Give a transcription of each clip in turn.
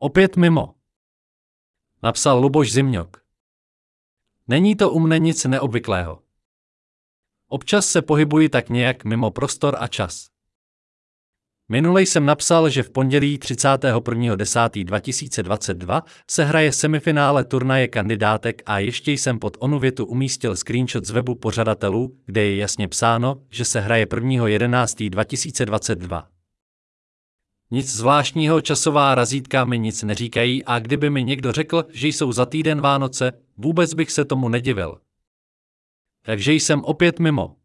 Opět mimo. Napsal Luboš Zimňok. Není to u mne nic neobvyklého. Občas se pohybuji tak nějak mimo prostor a čas. Minule jsem napsal, že v pondělí 31.10.2022 se hraje semifinále turnaje kandidátek a ještě jsem pod onu větu umístil screenshot z webu pořadatelů, kde je jasně psáno, že se hraje 1.11.2022. Nic zvláštního časová razítka mi nic neříkají a kdyby mi někdo řekl, že jsou za týden Vánoce, vůbec bych se tomu nedivil. Takže jsem opět mimo.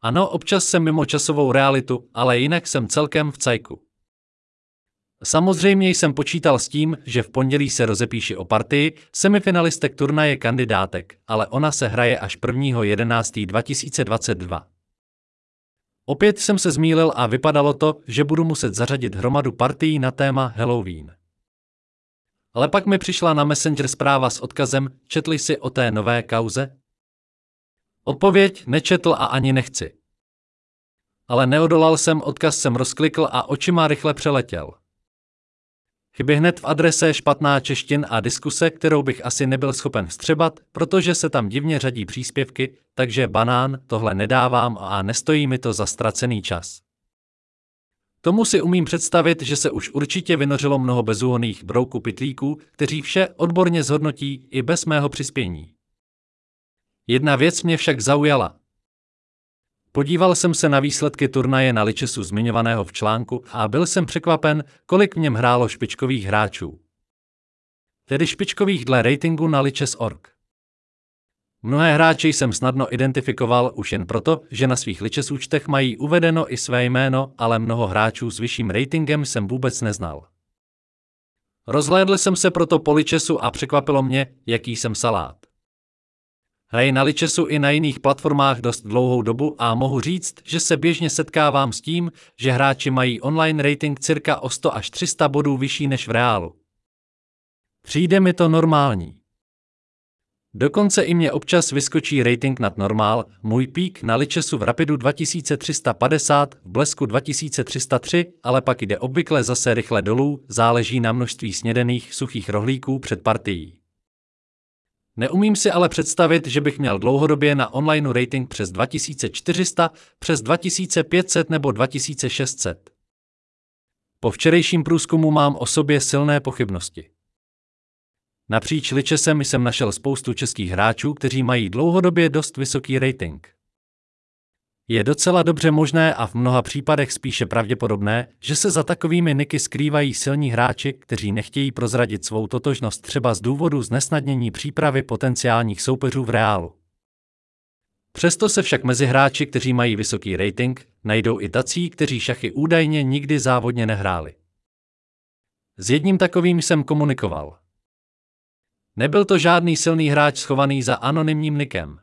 Ano, občas jsem mimo časovou realitu, ale jinak jsem celkem v cajku. Samozřejmě jsem počítal s tím, že v pondělí se rozepíši o partii semifinalistek turnaje kandidátek, ale ona se hraje až 1.11.2022. Opět jsem se zmílil a vypadalo to, že budu muset zařadit hromadu partií na téma Halloween. Ale pak mi přišla na Messenger zpráva s odkazem, četli si o té nové kauze? Odpověď nečetl a ani nechci. Ale neodolal jsem, odkaz jsem rozklikl a očima rychle přeletěl. Chyby hned v adrese špatná češtin a diskuse, kterou bych asi nebyl schopen vstřebat, protože se tam divně řadí příspěvky, takže banán, tohle nedávám a nestojí mi to za ztracený čas. Tomu si umím představit, že se už určitě vynořilo mnoho bezúhonných brouku pitlíků, kteří vše odborně zhodnotí i bez mého přispění. Jedna věc mě však zaujala. Podíval jsem se na výsledky turnaje na Ličesu zmiňovaného v článku a byl jsem překvapen, kolik v něm hrálo špičkových hráčů. Tedy špičkových dle ratingu na Ličes.org. Mnohé hráče jsem snadno identifikoval už jen proto, že na svých Ličes účtech mají uvedeno i své jméno, ale mnoho hráčů s vyšším ratingem jsem vůbec neznal. Rozhlédl jsem se proto po Ličesu a překvapilo mě, jaký jsem salát. Hraji na Ličesu i na jiných platformách dost dlouhou dobu a mohu říct, že se běžně setkávám s tím, že hráči mají online rating cirka o 100 až 300 bodů vyšší než v reálu. Přijde mi to normální. Dokonce i mě občas vyskočí rating nad normál, můj pík na Ličesu v Rapidu 2350, v Blesku 2303, ale pak jde obvykle zase rychle dolů, záleží na množství snědených suchých rohlíků před partií. Neumím si ale představit, že bych měl dlouhodobě na online rating přes 2400, přes 2500 nebo 2600. Po včerejším průzkumu mám o sobě silné pochybnosti. Napříč Ličesem jsem našel spoustu českých hráčů, kteří mají dlouhodobě dost vysoký rating. Je docela dobře možné a v mnoha případech spíše pravděpodobné, že se za takovými niky skrývají silní hráči, kteří nechtějí prozradit svou totožnost třeba z důvodu znesnadnění přípravy potenciálních soupeřů v reálu. Přesto se však mezi hráči, kteří mají vysoký rating, najdou i tací, kteří šachy údajně nikdy závodně nehráli. S jedním takovým jsem komunikoval. Nebyl to žádný silný hráč schovaný za anonymním nikem.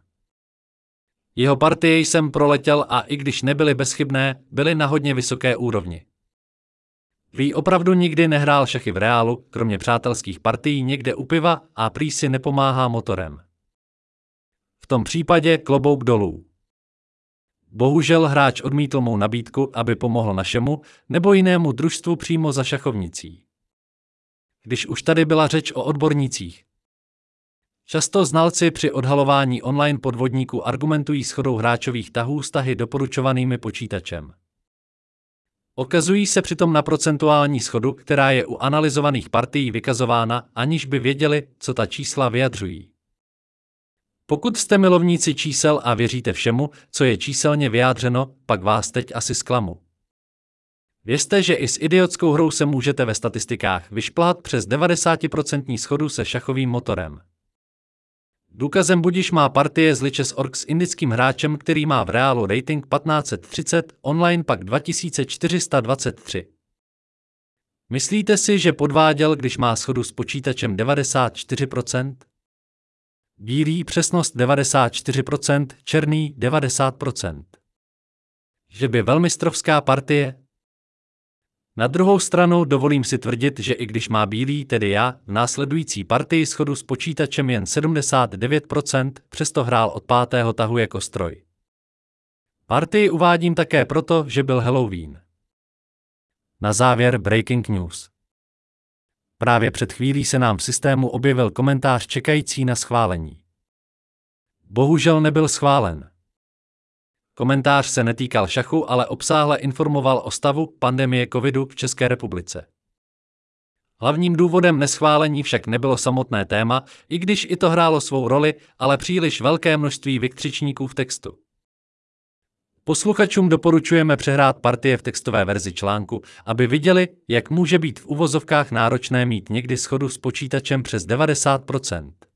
Jeho partie jsem proletěl a i když nebyly bezchybné, byly na hodně vysoké úrovni. Ví opravdu nikdy nehrál šachy v reálu, kromě přátelských partií někde u piva a prý si nepomáhá motorem. V tom případě klobouk dolů. Bohužel hráč odmítl mou nabídku, aby pomohl našemu nebo jinému družstvu přímo za šachovnicí. Když už tady byla řeč o odbornících, Často znalci při odhalování online podvodníků argumentují schodou hráčových tahů stahy doporučovanými počítačem. Okazují se přitom na procentuální schodu, která je u analyzovaných partií vykazována, aniž by věděli, co ta čísla vyjadřují. Pokud jste milovníci čísel a věříte všemu, co je číselně vyjádřeno, pak vás teď asi zklamu. Vězte, že i s idiotskou hrou se můžete ve statistikách vyšplhat přes 90% schodu se šachovým motorem. Důkazem budiš má partie z Liches Org s indickým hráčem, který má v reálu rating 1530, online pak 2423. Myslíte si, že podváděl, když má schodu s počítačem 94%? Bílý přesnost 94%, černý 90%. Že by velmistrovská partie na druhou stranu dovolím si tvrdit, že i když má bílý, tedy já, v následující partii schodu s počítačem jen 79%, přesto hrál od pátého tahu jako stroj. Partii uvádím také proto, že byl Halloween. Na závěr Breaking News. Právě před chvílí se nám v systému objevil komentář čekající na schválení. Bohužel nebyl schválen. Komentář se netýkal šachu, ale obsáhle informoval o stavu pandemie covidu v České republice. Hlavním důvodem neschválení však nebylo samotné téma, i když i to hrálo svou roli, ale příliš velké množství vykřičníků v textu. Posluchačům doporučujeme přehrát partie v textové verzi článku, aby viděli, jak může být v uvozovkách náročné mít někdy schodu s počítačem přes 90%.